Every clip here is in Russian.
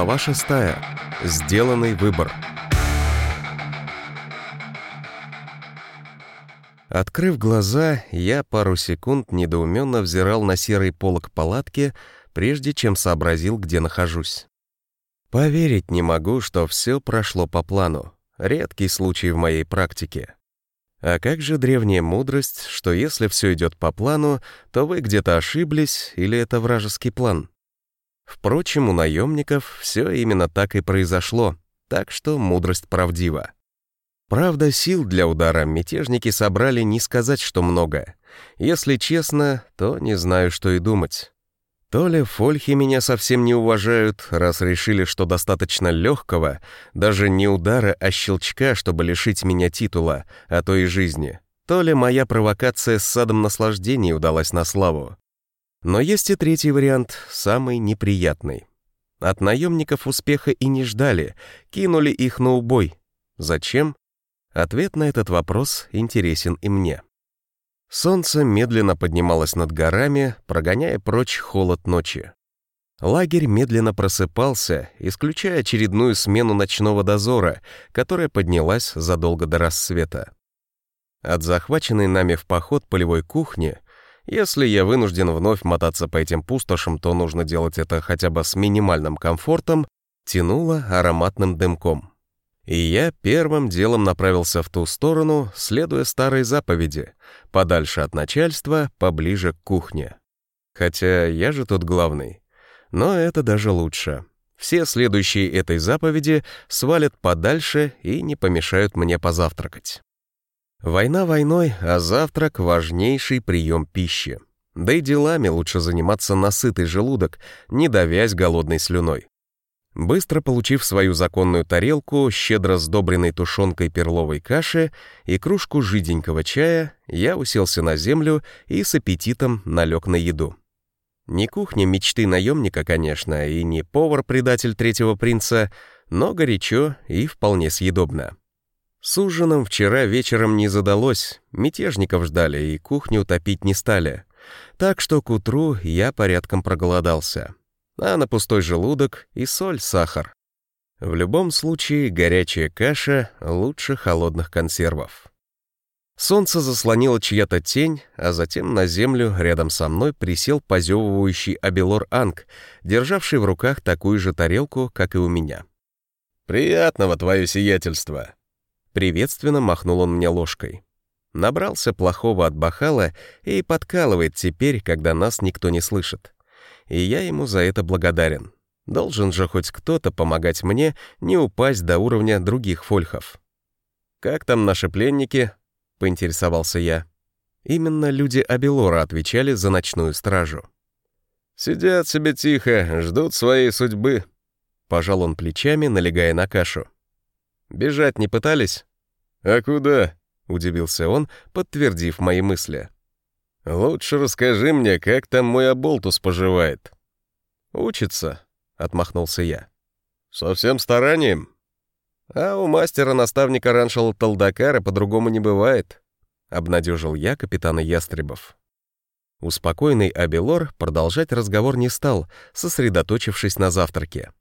Глава шестая. Сделанный выбор. Открыв глаза, я пару секунд недоуменно взирал на серый полог палатки, прежде чем сообразил, где нахожусь. Поверить не могу, что все прошло по плану. Редкий случай в моей практике. А как же древняя мудрость, что если все идет по плану, то вы где-то ошиблись или это вражеский план? Впрочем, у наемников все именно так и произошло, так что мудрость правдива. Правда, сил для удара мятежники собрали не сказать, что много. Если честно, то не знаю, что и думать. То ли фольхи меня совсем не уважают, раз решили, что достаточно легкого, даже не удара, а щелчка, чтобы лишить меня титула, а то и жизни. То ли моя провокация с садом наслаждений удалась на славу. Но есть и третий вариант, самый неприятный. От наемников успеха и не ждали, кинули их на убой. Зачем? Ответ на этот вопрос интересен и мне. Солнце медленно поднималось над горами, прогоняя прочь холод ночи. Лагерь медленно просыпался, исключая очередную смену ночного дозора, которая поднялась задолго до рассвета. От захваченной нами в поход полевой кухни, если я вынужден вновь мотаться по этим пустошам, то нужно делать это хотя бы с минимальным комфортом, тянуло ароматным дымком. И я первым делом направился в ту сторону, следуя старой заповеди, подальше от начальства, поближе к кухне. Хотя я же тут главный. Но это даже лучше. Все следующие этой заповеди свалят подальше и не помешают мне позавтракать. Война войной, а завтрак — важнейший прием пищи. Да и делами лучше заниматься на сытый желудок, не давясь голодной слюной. Быстро получив свою законную тарелку, щедро сдобренной тушенкой перловой каши и кружку жиденького чая, я уселся на землю и с аппетитом налег на еду. Не кухня мечты наемника, конечно, и не повар-предатель третьего принца, но горячо и вполне съедобно. С ужином вчера вечером не задалось, мятежников ждали и кухню топить не стали. Так что к утру я порядком проголодался а на пустой желудок и соль, сахар. В любом случае, горячая каша лучше холодных консервов. Солнце заслонило чья-то тень, а затем на землю рядом со мной присел позевывающий Абелор Анг, державший в руках такую же тарелку, как и у меня. «Приятного, твое сиятельство!» Приветственно махнул он мне ложкой. Набрался плохого от бахала и подкалывает теперь, когда нас никто не слышит и я ему за это благодарен. Должен же хоть кто-то помогать мне не упасть до уровня других фольхов. «Как там наши пленники?» — поинтересовался я. Именно люди Абелора отвечали за ночную стражу. «Сидят себе тихо, ждут своей судьбы», — пожал он плечами, налегая на кашу. «Бежать не пытались?» «А куда?» — удивился он, подтвердив мои мысли. «Лучше расскажи мне, как там мой Аболтус поживает». «Учится», — отмахнулся я. «Со всем старанием?» «А у мастера-наставника Раншала Талдакара по-другому не бывает», — обнадежил я капитана Ястребов. Успокойный Абелор продолжать разговор не стал, сосредоточившись на завтраке.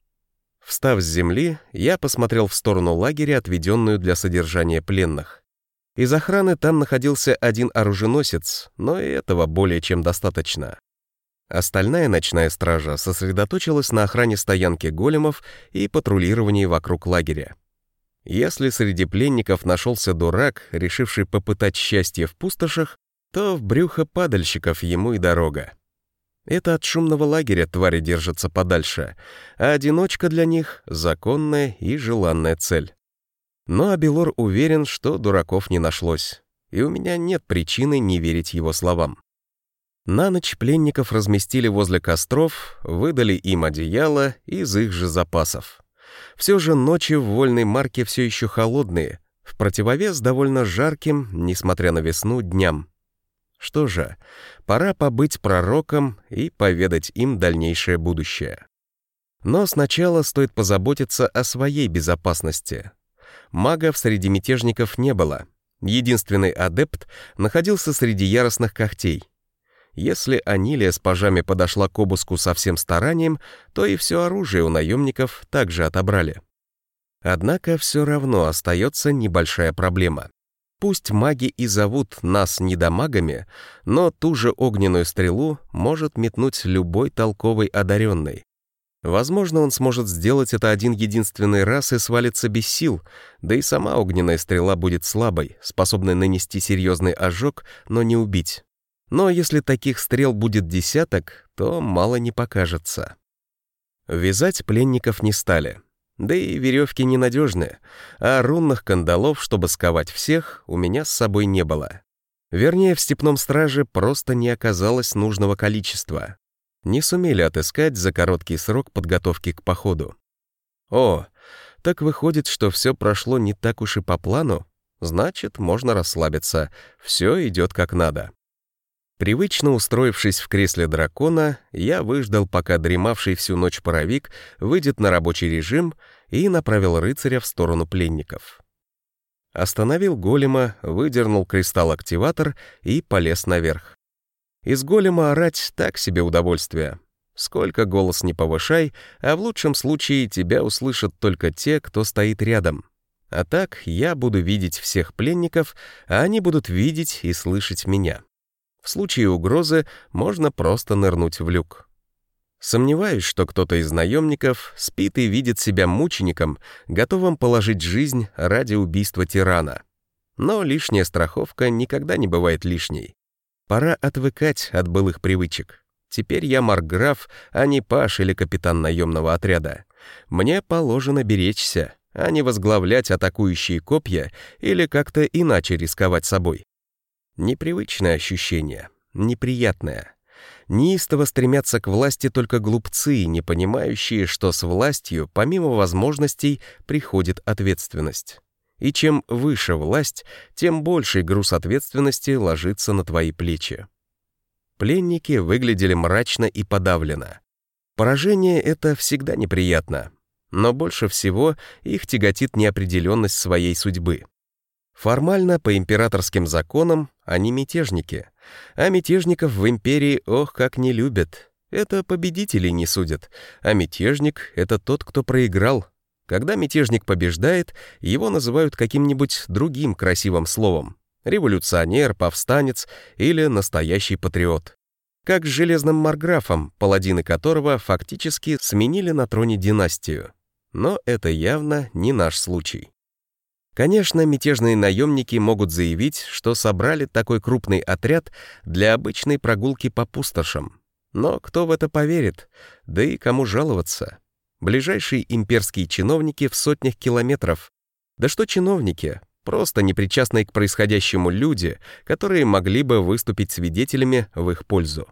Встав с земли, я посмотрел в сторону лагеря, отведенную для содержания пленных. Из охраны там находился один оруженосец, но и этого более чем достаточно. Остальная ночная стража сосредоточилась на охране стоянки големов и патрулировании вокруг лагеря. Если среди пленников нашелся дурак, решивший попытать счастье в пустошах, то в брюхо падальщиков ему и дорога. Это от шумного лагеря твари держатся подальше, а одиночка для них — законная и желанная цель. Но Абелор уверен, что дураков не нашлось, и у меня нет причины не верить его словам. На ночь пленников разместили возле костров, выдали им одеяло из их же запасов. Все же ночи в вольной марке все еще холодные, в противовес довольно жарким, несмотря на весну, дням. Что же, пора побыть пророком и поведать им дальнейшее будущее. Но сначала стоит позаботиться о своей безопасности, магов среди мятежников не было. Единственный адепт находился среди яростных когтей. Если Анилия с пажами подошла к обыску со всем старанием, то и все оружие у наемников также отобрали. Однако все равно остается небольшая проблема. Пусть маги и зовут нас недомагами, но ту же огненную стрелу может метнуть любой толковый одаренный. Возможно, он сможет сделать это один единственный раз и свалится без сил, да и сама огненная стрела будет слабой, способной нанести серьезный ожог, но не убить. Но если таких стрел будет десяток, то мало не покажется. Вязать пленников не стали. Да и веревки ненадежные, а рунных кандалов, чтобы сковать всех, у меня с собой не было. Вернее, в степном страже просто не оказалось нужного количества. Не сумели отыскать за короткий срок подготовки к походу. О, так выходит, что все прошло не так уж и по плану? Значит, можно расслабиться, все идет как надо. Привычно устроившись в кресле дракона, я выждал, пока дремавший всю ночь паровик выйдет на рабочий режим и направил рыцаря в сторону пленников. Остановил голема, выдернул кристалл-активатор и полез наверх. Из голема орать так себе удовольствие. Сколько голос не повышай, а в лучшем случае тебя услышат только те, кто стоит рядом. А так я буду видеть всех пленников, а они будут видеть и слышать меня. В случае угрозы можно просто нырнуть в люк. Сомневаюсь, что кто-то из наемников спит и видит себя мучеником, готовым положить жизнь ради убийства тирана. Но лишняя страховка никогда не бывает лишней. Пора отвыкать от былых привычек. Теперь я маркграф, а не паш или капитан наемного отряда. Мне положено беречься, а не возглавлять атакующие копья или как-то иначе рисковать собой. Непривычное ощущение, неприятное. Неистово стремятся к власти только глупцы, не понимающие, что с властью, помимо возможностей, приходит ответственность. И чем выше власть, тем больший груз ответственности ложится на твои плечи. Пленники выглядели мрачно и подавленно. Поражение — это всегда неприятно, но больше всего их тяготит неопределенность своей судьбы. Формально, по императорским законам, они мятежники. А мятежников в империи ох как не любят. Это победителей не судят. А мятежник — это тот, кто проиграл. Когда мятежник побеждает, его называют каким-нибудь другим красивым словом. Революционер, повстанец или настоящий патриот. Как с Железным Марграфом, паладины которого фактически сменили на троне династию. Но это явно не наш случай. Конечно, мятежные наемники могут заявить, что собрали такой крупный отряд для обычной прогулки по пустошам. Но кто в это поверит? Да и кому жаловаться? Ближайшие имперские чиновники в сотнях километров. Да что чиновники? Просто непричастные к происходящему люди, которые могли бы выступить свидетелями в их пользу.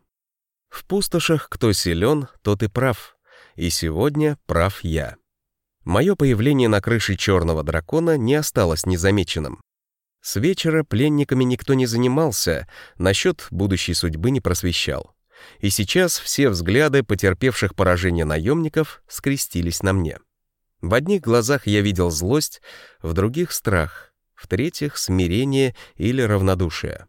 В пустошах кто силен, тот и прав. И сегодня прав я. Мое появление на крыше черного дракона не осталось незамеченным. С вечера пленниками никто не занимался, насчет будущей судьбы не просвещал. И сейчас все взгляды потерпевших поражение наемников скрестились на мне. В одних глазах я видел злость, в других — страх, в третьих — смирение или равнодушие.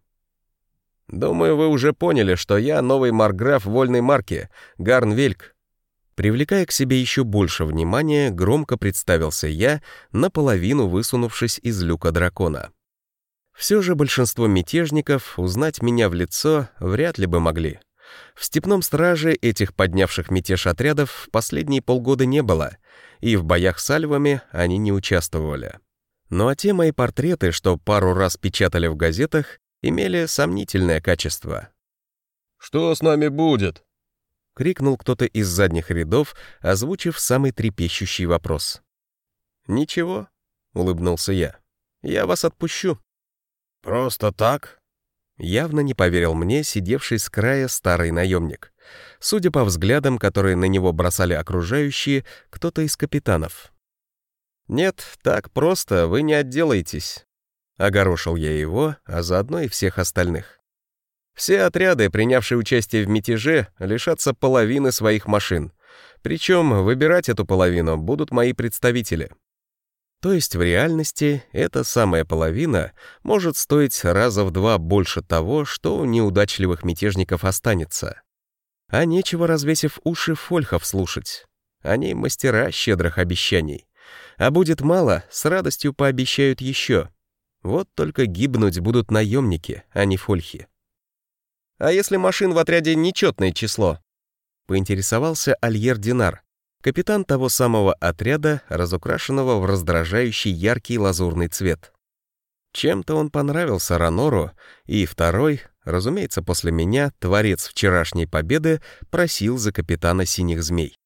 «Думаю, вы уже поняли, что я новый марграф вольной марки, Гарнвельк», Привлекая к себе еще больше внимания, громко представился я, наполовину высунувшись из люка дракона. Все же большинство мятежников узнать меня в лицо вряд ли бы могли. В степном страже этих поднявших мятеж отрядов последние полгода не было, и в боях с альвами они не участвовали. Ну а те мои портреты, что пару раз печатали в газетах, имели сомнительное качество. «Что с нами будет?» — крикнул кто-то из задних рядов, озвучив самый трепещущий вопрос. «Ничего», — улыбнулся я. «Я вас отпущу». «Просто так?» Явно не поверил мне сидевший с края старый наемник. Судя по взглядам, которые на него бросали окружающие, кто-то из капитанов. «Нет, так просто вы не отделаетесь», — огорошил я его, а заодно и всех остальных. Все отряды, принявшие участие в мятеже, лишатся половины своих машин. Причем выбирать эту половину будут мои представители. То есть в реальности эта самая половина может стоить раза в два больше того, что у неудачливых мятежников останется. А нечего, развесив уши, фольхов слушать. Они мастера щедрых обещаний. А будет мало, с радостью пообещают еще. Вот только гибнуть будут наемники, а не фольхи. «А если машин в отряде нечетное число?» — поинтересовался Альер Динар, капитан того самого отряда, разукрашенного в раздражающий яркий лазурный цвет. Чем-то он понравился Ранору, и второй, разумеется, после меня, творец вчерашней победы, просил за капитана синих змей.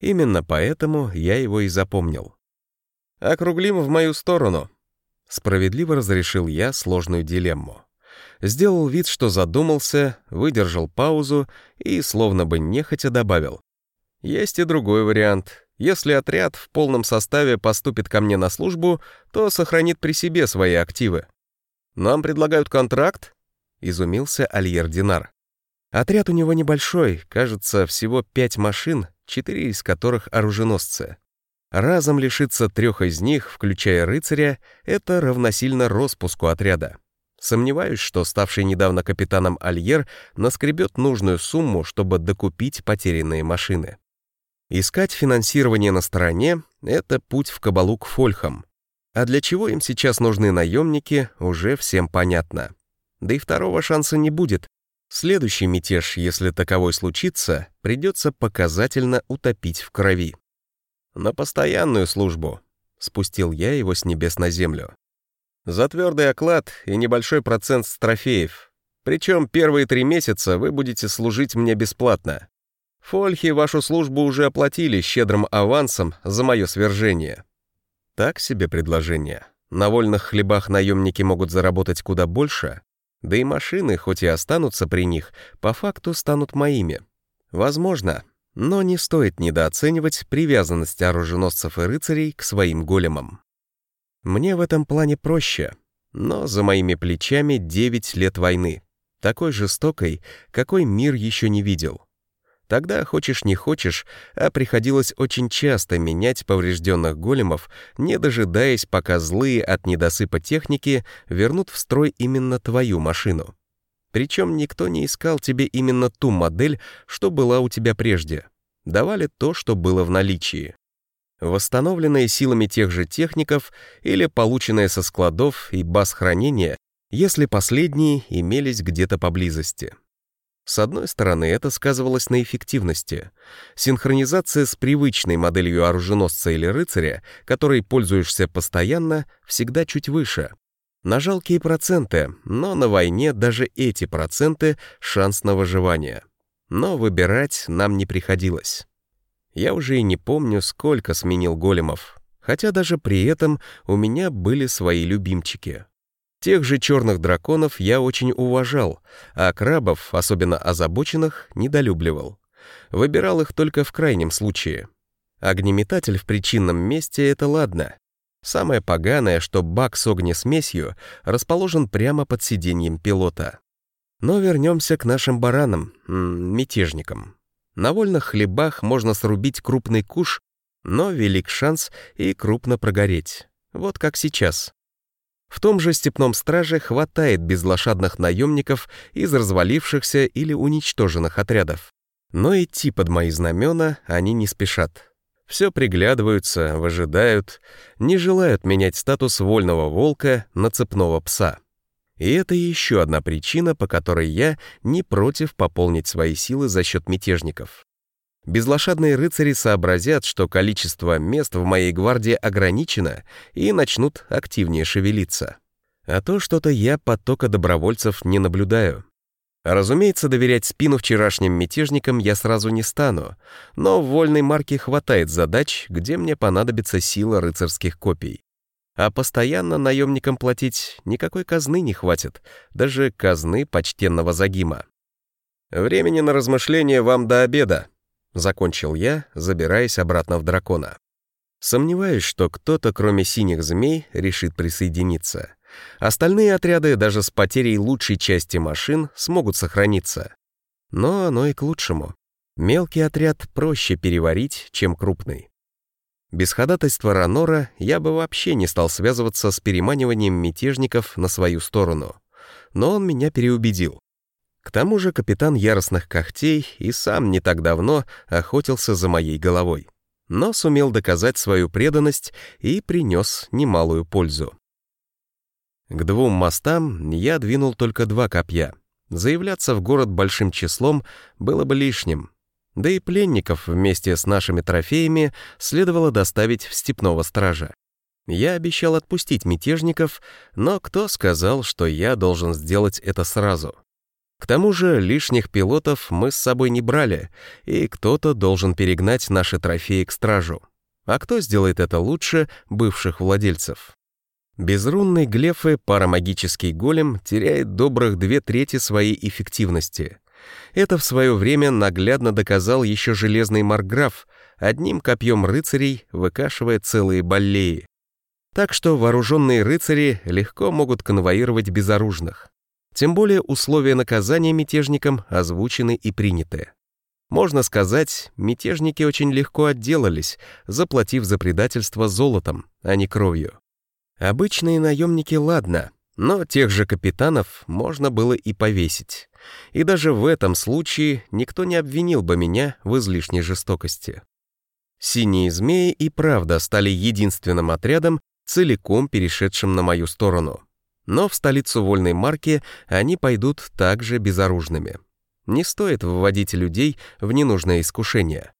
Именно поэтому я его и запомнил. «Округлим в мою сторону», — справедливо разрешил я сложную дилемму. Сделал вид, что задумался, выдержал паузу и, словно бы нехотя, добавил. Есть и другой вариант. Если отряд в полном составе поступит ко мне на службу, то сохранит при себе свои активы. Нам предлагают контракт? Изумился Альер Динар. Отряд у него небольшой, кажется, всего пять машин, четыре из которых оруженосцы. Разом лишиться трех из них, включая рыцаря, это равносильно распуску отряда. Сомневаюсь, что ставший недавно капитаном Альер наскребет нужную сумму, чтобы докупить потерянные машины. Искать финансирование на стороне — это путь в кабалу к фольхам. А для чего им сейчас нужны наемники, уже всем понятно. Да и второго шанса не будет. Следующий мятеж, если таковой случится, придется показательно утопить в крови. На постоянную службу. Спустил я его с небес на землю. За твердый оклад и небольшой процент с трофеев. Причем первые три месяца вы будете служить мне бесплатно. Фольхи вашу службу уже оплатили щедрым авансом за мое свержение. Так себе предложение. На вольных хлебах наемники могут заработать куда больше, да и машины, хоть и останутся при них, по факту станут моими. Возможно, но не стоит недооценивать привязанность оруженосцев и рыцарей к своим големам. Мне в этом плане проще, но за моими плечами 9 лет войны, такой жестокой, какой мир еще не видел. Тогда, хочешь не хочешь, а приходилось очень часто менять поврежденных големов, не дожидаясь, пока злые от недосыпа техники вернут в строй именно твою машину. Причем никто не искал тебе именно ту модель, что была у тебя прежде. Давали то, что было в наличии. Восстановленные силами тех же техников или полученные со складов и баз хранения, если последние имелись где-то поблизости. С одной стороны, это сказывалось на эффективности. Синхронизация с привычной моделью оруженосца или рыцаря, которой пользуешься постоянно, всегда чуть выше. На жалкие проценты, но на войне даже эти проценты — шанс на выживание. Но выбирать нам не приходилось. Я уже и не помню, сколько сменил големов, хотя даже при этом у меня были свои любимчики. Тех же черных драконов я очень уважал, а крабов, особенно озабоченных, недолюбливал. Выбирал их только в крайнем случае. Огнеметатель в причинном месте — это ладно. Самое поганое, что бак с огнесмесью расположен прямо под сиденьем пилота. Но вернемся к нашим баранам, мятежникам. На вольных хлебах можно срубить крупный куш, но велик шанс и крупно прогореть. Вот как сейчас. В том же степном страже хватает безлошадных наемников из развалившихся или уничтоженных отрядов. Но идти под мои знамена они не спешат. Все приглядываются, выжидают, не желают менять статус вольного волка на цепного пса. И это еще одна причина, по которой я не против пополнить свои силы за счет мятежников. Безлошадные рыцари сообразят, что количество мест в моей гвардии ограничено, и начнут активнее шевелиться. А то что-то я потока добровольцев не наблюдаю. Разумеется, доверять спину вчерашним мятежникам я сразу не стану, но в вольной марке хватает задач, где мне понадобится сила рыцарских копий. А постоянно наемникам платить никакой казны не хватит, даже казны почтенного Загима. Времени на размышления вам до обеда, Закончил я, забираясь обратно в дракона. Сомневаюсь, что кто-то, кроме синих змей, решит присоединиться. Остальные отряды, даже с потерей лучшей части машин, смогут сохраниться. Но оно и к лучшему. Мелкий отряд проще переварить, чем крупный. Без ходатайства Ранора я бы вообще не стал связываться с переманиванием мятежников на свою сторону. Но он меня переубедил. К тому же капитан яростных когтей и сам не так давно охотился за моей головой, но сумел доказать свою преданность и принес немалую пользу. К двум мостам я двинул только два копья. Заявляться в город большим числом было бы лишним, да и пленников вместе с нашими трофеями следовало доставить в степного стража. Я обещал отпустить мятежников, но кто сказал, что я должен сделать это сразу? К тому же лишних пилотов мы с собой не брали, и кто-то должен перегнать наши трофеи к стражу. А кто сделает это лучше бывших владельцев? Без рунной глефы парамагический голем теряет добрых две трети своей эффективности. Это в свое время наглядно доказал еще железный марграф, одним копьем рыцарей выкашивая целые баллеи. Так что вооруженные рыцари легко могут конвоировать безоружных. Тем более условия наказания мятежникам озвучены и приняты. Можно сказать, мятежники очень легко отделались, заплатив за предательство золотом, а не кровью. Обычные наемники ладно, но тех же капитанов можно было и повесить. И даже в этом случае никто не обвинил бы меня в излишней жестокости. Синие змеи и правда стали единственным отрядом, целиком перешедшим на мою сторону. Но в столицу вольной марки они пойдут также безоружными. Не стоит выводить людей в ненужное искушение.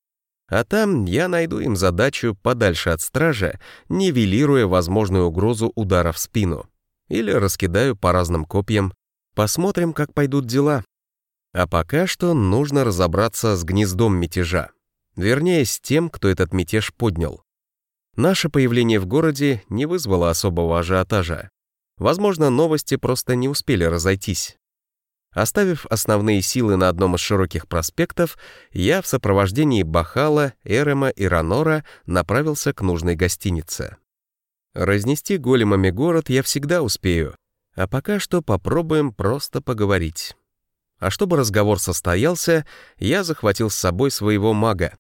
А там я найду им задачу подальше от стража, нивелируя возможную угрозу удара в спину. Или раскидаю по разным копьям. Посмотрим, как пойдут дела. А пока что нужно разобраться с гнездом мятежа. Вернее, с тем, кто этот мятеж поднял. Наше появление в городе не вызвало особого ажиотажа. Возможно, новости просто не успели разойтись. Оставив основные силы на одном из широких проспектов, я в сопровождении Бахала, Эрема и Ранора направился к нужной гостинице. Разнести големами город я всегда успею, а пока что попробуем просто поговорить. А чтобы разговор состоялся, я захватил с собой своего мага.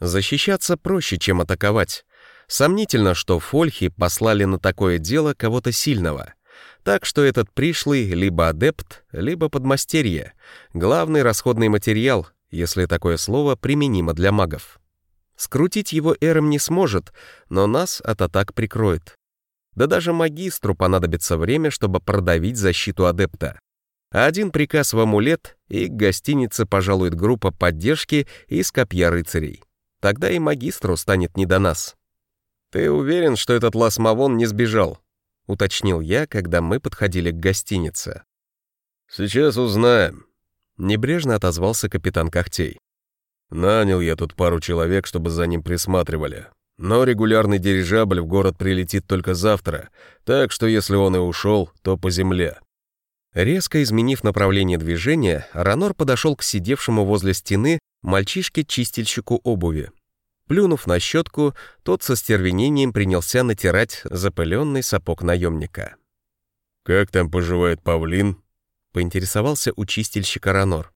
Защищаться проще, чем атаковать. Сомнительно, что фольхи послали на такое дело кого-то сильного. Так что этот пришлый либо адепт, либо подмастерье. Главный расходный материал, если такое слово применимо для магов. Скрутить его Эром не сможет, но нас от атак прикроет. Да даже магистру понадобится время, чтобы продавить защиту адепта. Один приказ в амулет, и к гостинице пожалует группа поддержки из копья рыцарей. Тогда и магистру станет не до нас. «Ты уверен, что этот ласмавон не сбежал?» — уточнил я, когда мы подходили к гостинице. «Сейчас узнаем», — небрежно отозвался капитан Когтей. «Нанял я тут пару человек, чтобы за ним присматривали. Но регулярный дирижабль в город прилетит только завтра, так что если он и ушел, то по земле». Резко изменив направление движения, Ранор подошел к сидевшему возле стены мальчишке-чистильщику обуви. Плюнув на щетку, тот со стервенением принялся натирать запыленный сапог наемника. «Как там поживает павлин?» — поинтересовался у чистильщика Ранор.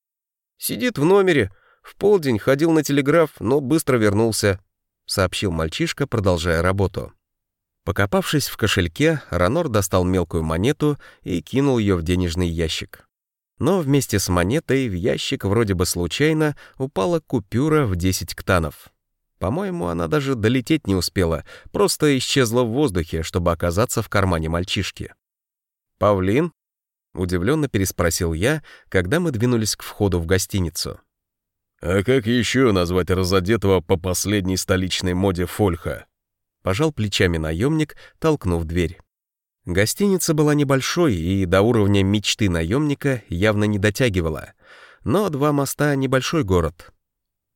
«Сидит в номере. В полдень ходил на телеграф, но быстро вернулся», — сообщил мальчишка, продолжая работу. Покопавшись в кошельке, Ранор достал мелкую монету и кинул ее в денежный ящик. Но вместе с монетой в ящик вроде бы случайно упала купюра в 10 ктанов. По-моему, она даже долететь не успела, просто исчезла в воздухе, чтобы оказаться в кармане мальчишки. «Павлин?» — удивленно переспросил я, когда мы двинулись к входу в гостиницу. «А как еще назвать разодетого по последней столичной моде фольха?» Пожал плечами наемник, толкнув дверь. Гостиница была небольшой и до уровня мечты наемника явно не дотягивала. Но два моста — небольшой город.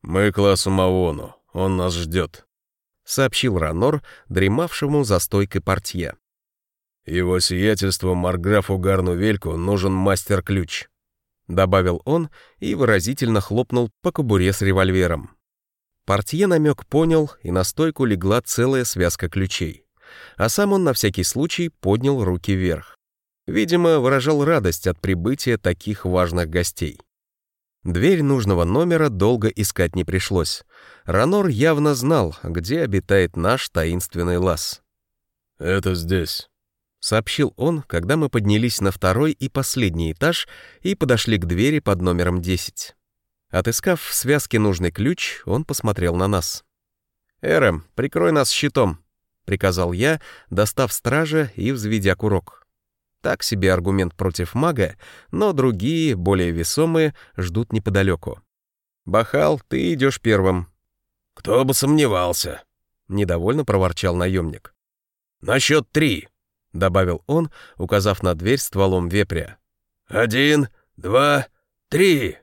«Мы классу Мавону», он нас ждет», — сообщил Ранор, дремавшему за стойкой портье. «Его сиятельству Марграфу Гарну Вельку нужен мастер-ключ», — добавил он и выразительно хлопнул по кобуре с револьвером. Портье намек понял, и на стойку легла целая связка ключей. А сам он на всякий случай поднял руки вверх. Видимо, выражал радость от прибытия таких важных гостей. Дверь нужного номера долго искать не пришлось. Ранор явно знал, где обитает наш таинственный лаз. «Это здесь», — сообщил он, когда мы поднялись на второй и последний этаж и подошли к двери под номером 10. Отыскав в связке нужный ключ, он посмотрел на нас. «Эрэм, прикрой нас щитом», — приказал я, достав стража и взведя курок. Так себе аргумент против мага, но другие, более весомые, ждут неподалеку. «Бахал, ты идешь первым». «Кто бы сомневался», — недовольно проворчал наемник. «На счет три», — добавил он, указав на дверь стволом вепря. «Один, два, три».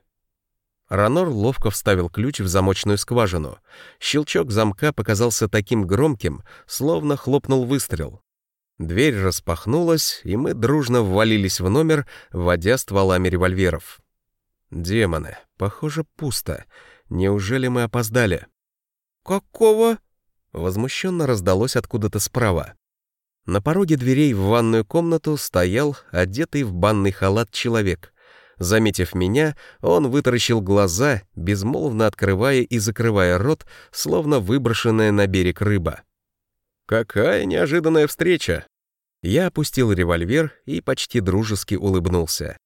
Ранор ловко вставил ключ в замочную скважину. Щелчок замка показался таким громким, словно хлопнул выстрел. Дверь распахнулась, и мы дружно ввалились в номер, вводя стволами револьверов. Демоны, похоже, пусто. Неужели мы опоздали? «Какого?» — возмущенно раздалось откуда-то справа. На пороге дверей в ванную комнату стоял одетый в банный халат человек. Заметив меня, он вытаращил глаза, безмолвно открывая и закрывая рот, словно выброшенная на берег рыба. Какая неожиданная встреча! Я опустил револьвер и почти дружески улыбнулся.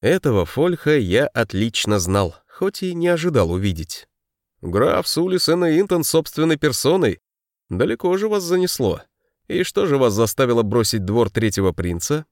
Этого Фольха я отлично знал, хоть и не ожидал увидеть. «Граф Сулисен и Интон собственной персоной? Далеко же вас занесло. И что же вас заставило бросить двор третьего принца?»